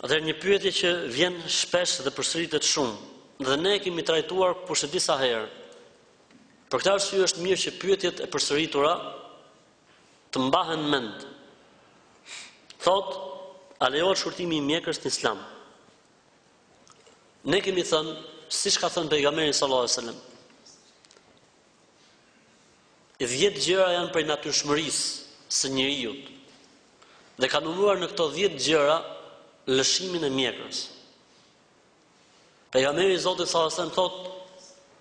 Atëherë një pyetje që vjen shpesh dhe përsëritet shumë, dhe ne e kemi trajtuar kur s'e disa herë. Për këtë arsye është mirë që pyetjet e përsëritura të mbahen mend. Thotë, a lejohet shkurtimi i mjekrës në Islam? Ne kemi thënë, siç ka thënë pejgamberi sallallahu alajhi wasallam, 10 gjëra janë prej natyrshmërisë së njeriut. Dhe ka numëruar në këto 10 gjëra lëshimin e mjekrës. Pejgamberi i Zotit sallallahu alejhi wasallam thotë,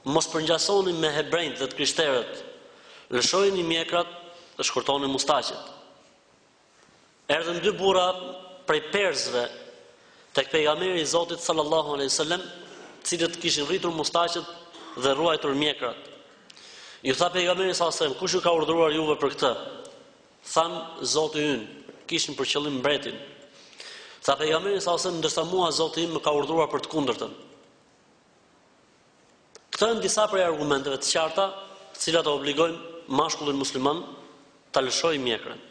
Mos përngjasoni me hebrenjtë dhe të krishterët, lëshojini mjekrat dhe shkurtoni mustaqet. Erdhën dy burra prej persëve tek pejgamberi i Zotit sallallahu alejhi wasallam, të cilët kishin rritur mustaqet dhe rruajtur mjekrat. Ju tha pejgamberi sallallahu alejhi wasallam, kush ju ka urdhëruar juve për këtë? Thanë, Zoti ynë, kishin për qëllim mbretin. Tha pejgamberi sallallahu alajhi wasallam, ndërsa mua Zoti im më ka urdhëruar për të kundërtën. Këto janë disa prej argumenteve të qarta, të cilat e obligojnë mashkullin musliman ta lëshojë mjekrën.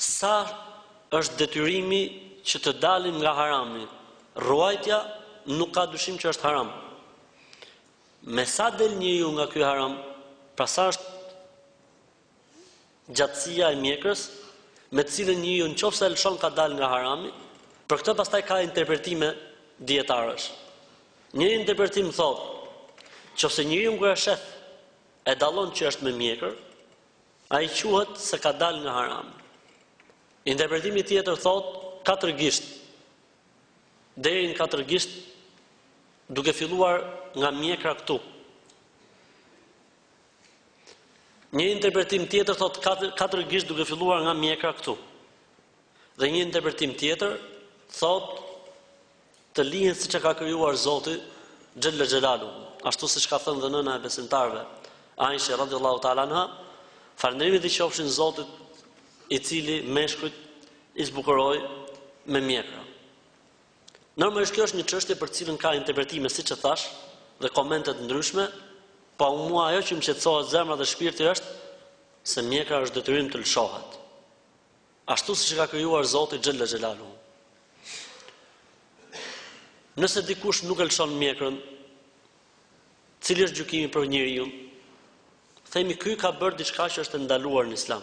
Sa është detyrimi që të dalim nga harami? Rruajtja nuk ka dyshim që është haram. Me sa del njeriu nga ky haram, pra sa është gjatësia e mjekrës me të cilën njeriu në qoftë se e lëshon ka dalë nga harami, për këtë pastaj ka interpretime dijetarësh. Një interpretim thotë, qoftë se njeriun kur e sheh e dallon që është me mjekër, ai quhet se ka dalë nga harami. Interpretimi tjetër thotë katër gisht. deri në katër gisht duke filluar nga mjekra këtu. Një interpretim tjetër thotë katër gisht duke filluar nga mjekra këtu. Dhe një interpretim tjetër thotë të lihen siç e ka krijuar Zoti Xhella Xhelalu, ashtu siç ka thënë dhe nëna e besimtarëve, Aisha radhiyallahu ta'ala anha, falënderimet i qofshin Zotit i cili meshkujt i zbukuroi me mjekra. Normalisht kjo është një çështje për të cilën ka interpretime, siç e thashë, dhe komente të ndryshme, por mua ajo që më qetësohet zemra dhe shpirti është se mjekra është detyrim të lëshohet. Ashtu siç e ka krijuar Zoti Xhella Xhelalu. Nëse dikush nuk e lëshon mjekrën, Cili është gjykimi për njeriun? Themi ky ka bërë diçka që është e ndaluar në Islam.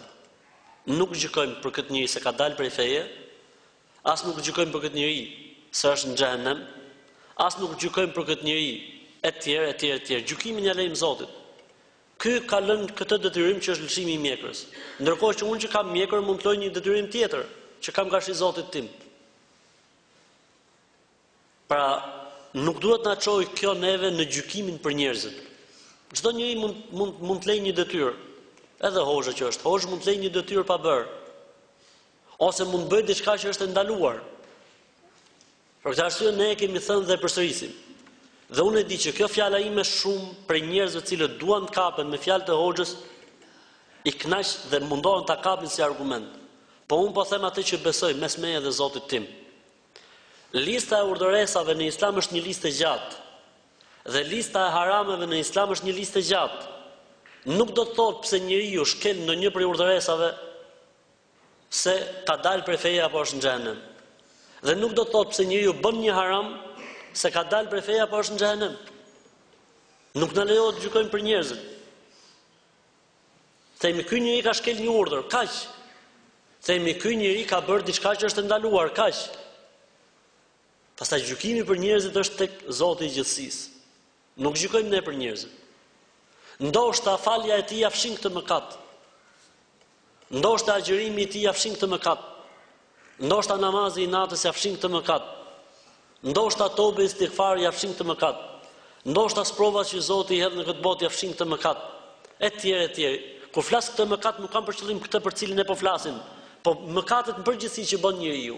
Nuk gjykojmë për këtë njeri se ka dalë prej feje, as nuk gjykojmë për këtë njeri se është në xhehenem, as nuk gjykojmë për këtë njeri etj etj etj. Gjykimin ia lejmë Zotit. Ky ka lënë këtë detyrim që është lëshimi i mjekrës. Ndërkohë që unë që kam mjekër mund të lë një detyrim tjetër, që kam karshi Zotit tim. Pra, nuk duhet të na çojë kjo neve në gjykimin për njerëzit. Çdo njeri mund të lejë një detyrë. Edhe hoxha që është hoxhë mund të lejë një detyrë pa bërë. Ose mund të bëjë diçka që është e ndaluar. Për këtë arsye ne e kemi thënë dhe përsërisim. Dhe unë e di që kjo fjala ime shumë prej njerëzve të cilët duan të kapen me fjalët e hoxhës i kënaq dhe mundohen ta kapin si argument. Po unë po them atë që besoj mes meje dhe Zotit tim. Lista e urdhëresave në Islam është një listë e gjatë. Dhe lista e harameve në Islam është një listë e gjatë. Nuk do të thotë pse njeriu shkel ndonjë prej urdhëresave se ka dalë prej feje apo është në xhehenem. Dhe nuk do të thotë pse njeriu bën një haram se ka dalë prej feje apo është në xhehenem. Nuk na lejohet të gjykojmë për njerëzit. Themi ky njeri ka shkel një urdhër, kaq. Themi ky njeri ka bërë diçka që është e ndaluar, kaq. Pastaj gjykimi për njerëzit është tek Zoti i gjithësisë. Nuk gjykojmë ne për njerëzit. Ndoshta falja e tij ia fshin këtë mëkat. Ndoshta agjërimi i tij ia fshin këtë mëkat. Ndoshta namazi i natës ia fshin këtë mëkat. Ndoshta tobe istigfar ia fshin këtë mëkat. Ndoshta sprova që Zoti i hedh në këtë botë ia fshin këtë mëkat. Etj etj. Kur flas këtë mëkat nuk kam për qëllim këtë për cilin ne po flasim, po mëkatet në përgjithësi që bën njeriu.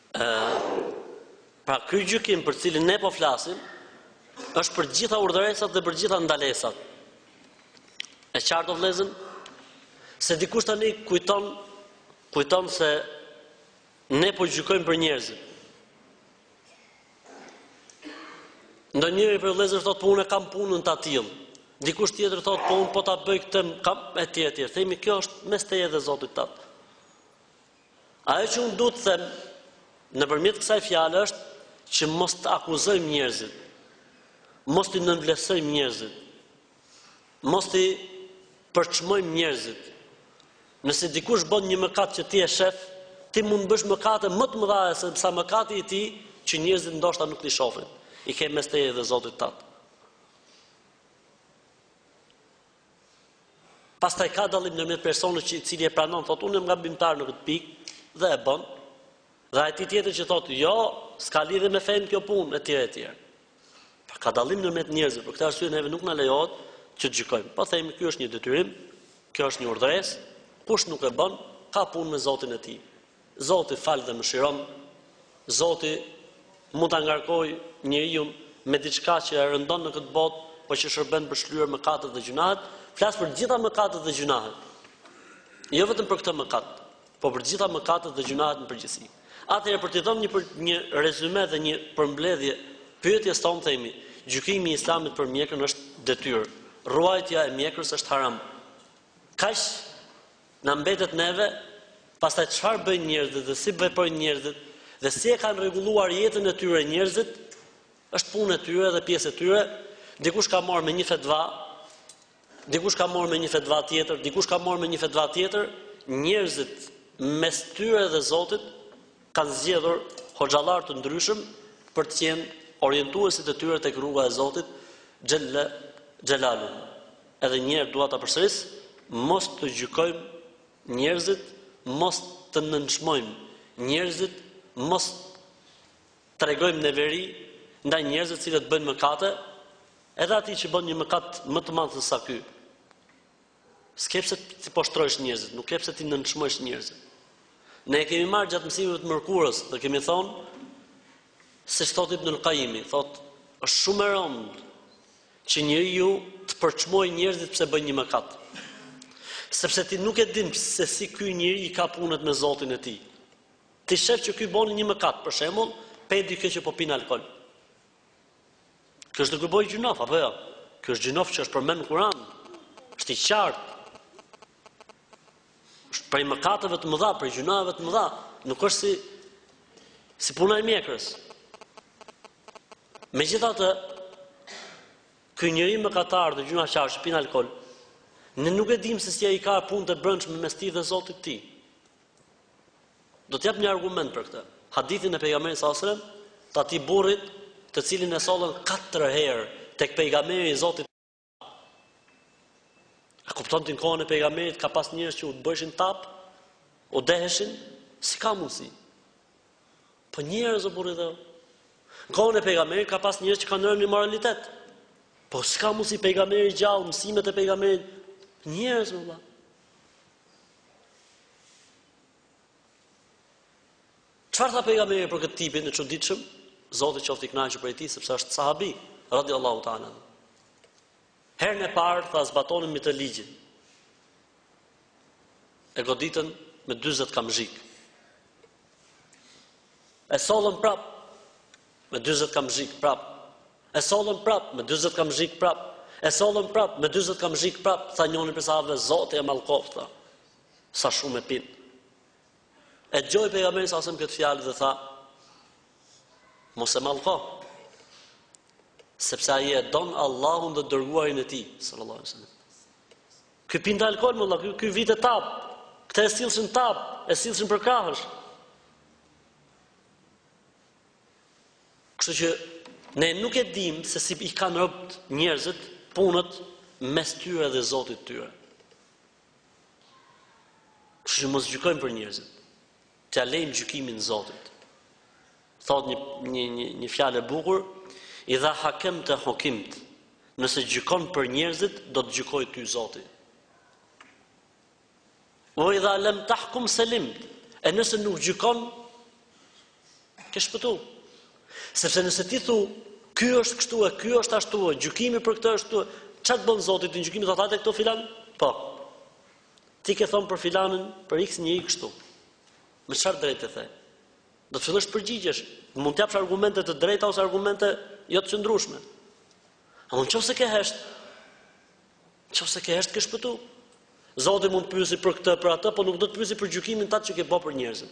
Pra ky gjykim për cilin ne po flasim, është për gjitha urdhëresat dhe për gjitha ndalesat. E qartë o vëllezër? Se dikush tani kujton, kujton se ne po gjykojmë për njerëzit. Ndonjëri prej vëllezërve thotë, po unë e kam punën të atillë. Dikush tjetër thotë, po unë po ta bëj këtë, kam këtë tjetër. Themi, kjo është mes teje dhe Zotit tat. Ajo që unë du të them nëpërmjet kësaj fjale është që mos të akuzojmë njerëzit, mos t'i nënvlerësojmë njerëzit, mos t'i përçmojmë njerëzit. Nëse dikush bën një mëkat që ti e shef, ti mund të bësh mëkate më të mëdha se sa mëkati i tij që njerëzit ndoshta nuk t'i shohin. I ke mes teje dhe Zotit tat. Pastaj ka dallim ndërmjet personit që i cili e pranon thotë unë jam gabimtar në këtë pikë dhe e bën dhe atij tjetër që thotë jo s'ka lidhje me fenë kjo punë etj etj. Pra ka dallim ndërmjet njerëzve, për këtë arsye neve nuk na lejohet që të gjykojmë. Po themi ky është një detyrim, kjo është një urdhëresë, kush nuk e bën, ka punë me Zotin e tij. Zoti fal dhe mëshiron, Zoti mund ta ngarkojë njeriun me diçka që e rëndon në këtë botë, por që shërben për të shlyer mëkatet dhe gjynahet, flas për të gjitha mëkatet dhe gjynahet. Jo vetëm për këtë mëkat, por për të gjitha mëkatet dhe gjynahet në përgjithësi. Atëherë për të dhënë një për, një rezume dhe një përmbledhje pyetjes sonë themi, gjykimi i Islamit për mjekrën është detyrë. Rruajtja e mjekrës është haram. Kaq Na mbetet neve, pastaj çfarë bëjnë njerëzit dhe si veprojnë njerëzit dhe si e kanë rregulluar jetën e tyre njerëzit, është punë e tyre dhe pjesë e tyre, dikush ka marrë me një fetva, dikush ka marrë me një fetva tjetër, dikush ka marrë me një fetva tjetër, njerëzit mes tyre dhe Zotit kanë zgjedhur hoxhallar të ndryshëm për të qenë orientuesit e tyre tek rruga e Zotit xhelle xhelaluhu. Edhe një herë dua ta përsëris, mos të gjykojmë njerëzit, mos të nënçmojmë njerëzit, mos tregojmë neveri ndaj njerëzve të cilët bëjnë mëkate, edhe atij që bën një mëkat më të madh se sa ky. S'ke pse t'i poshtrosh njerëzit, nuk ke pse t'i nënçmosh njerëzit. Ne e kemi marrë gjatë mësimeve të mërkurës dhe kemi thonë Siç thotë Ibnul Kajimi, thotë, Është shumë e rëndë që njeriu të përçmojë njerëzit pse bëjnë një mëkat. Sepse ti nuk e din se si ky njeri i ka punët me Zotin e tij. Ti shef që ky bën një mëkat, për shembull, pe dikë që po pin alkol. Ky është duke bo gjynaf apo jo? Ky është gjynaf që është përmend në Kur'an. Është i qartë. Është prej mëkateve të mëdha, prej gjynaheve të mëdha, nuk është si si puna e mjekrës. Megjithatë, ky njeri mëkatar dhe gjynahqar që pin alkool, ne nuk e dimë se si ai i ka punët e brendshme mes tij dhe Zotit të tij. Do të jap një argument për këtë. Hadithin e pejgamberit salallahu selam, t'atij burrit të cilin e sollën katër herë tek pejgamberi i Zotit A kupton ti në kohën e pejgamberit ka pas njerëz që u bëjshin tap, u deheshin, si ka mundsi. Po njerëz o burrë i dheut. Në kohën e pejgamberit ka pas njerëz që kanë rënë në imoralitet. Po si ka mundsi pejgamberi gjallë, mësimet e pejgamberit njerëz mor vëlla. Çfarë tha pejgamberi për këtë tipin e çuditshëm? Zoti qoftë i kënaqur prej tij sepse është sahabi, radiallahu ta'ala. Herën e parë tha zbatonim me të ligjin. E goditën me 40 kamzhik. E sollën prap me 40 kamzhik prap. E sollën prap me 40 kamzhik prap. E sollën prap me 40 kamzhik prap. Tha njëri prej sahabëve, Zoti e mallkoftë. Sa shumë e pin. E dëgjoi pejgamberi salallahu alejhi selem këtë fjalë dhe tha: Mos e mallko. Sepse ai e don Allahun dhe të dërguarin e tij, sallallahu alaihi wasallam. Ky pinte alkol, vallah, ky, ky vinte tap. Këta e sillshin tap, e sillshin për krahësh. Kështu që ne nuk e dimë se si i kanë robt njerëzit punët mes tyre dhe Zotit tyre. Kështu që mos gjykojmë për njerëzit. T'ja lejmë gjykimin Zotit. Thot një një një, një fjalë e bukur, idha hakemte hukimt. Nëse gjykon për njerëzit, do të gjykoj ty Zoti. Ue idha lem tahkum selimt. E nëse nuk gjykon, Ke shpëtu. Sepse nëse ti thu, ky është kështu e ky është ashtu, gjykimi për këtë është kështu, ça t'bën Zoti? Ditën e gjykimit thotë: ti the këto, filan? Po. Ti ke thon për filanin, për X njëri kështu. Me çfarë drejte the? Do të fillosh përgjigjesh, mund të japsh argumente të drejta ose argumente jo të qëndrueshme. Ama në qoftë se ke hesht? Në qoftë se ke hesht ke shpëtu. Zoti mund të pyesi për këtë, për atë, po nuk do të pyesi për gjykimin tat që ke bë për njerëzit.